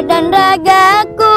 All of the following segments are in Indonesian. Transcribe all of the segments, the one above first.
Dan ragaku.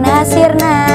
Nasirna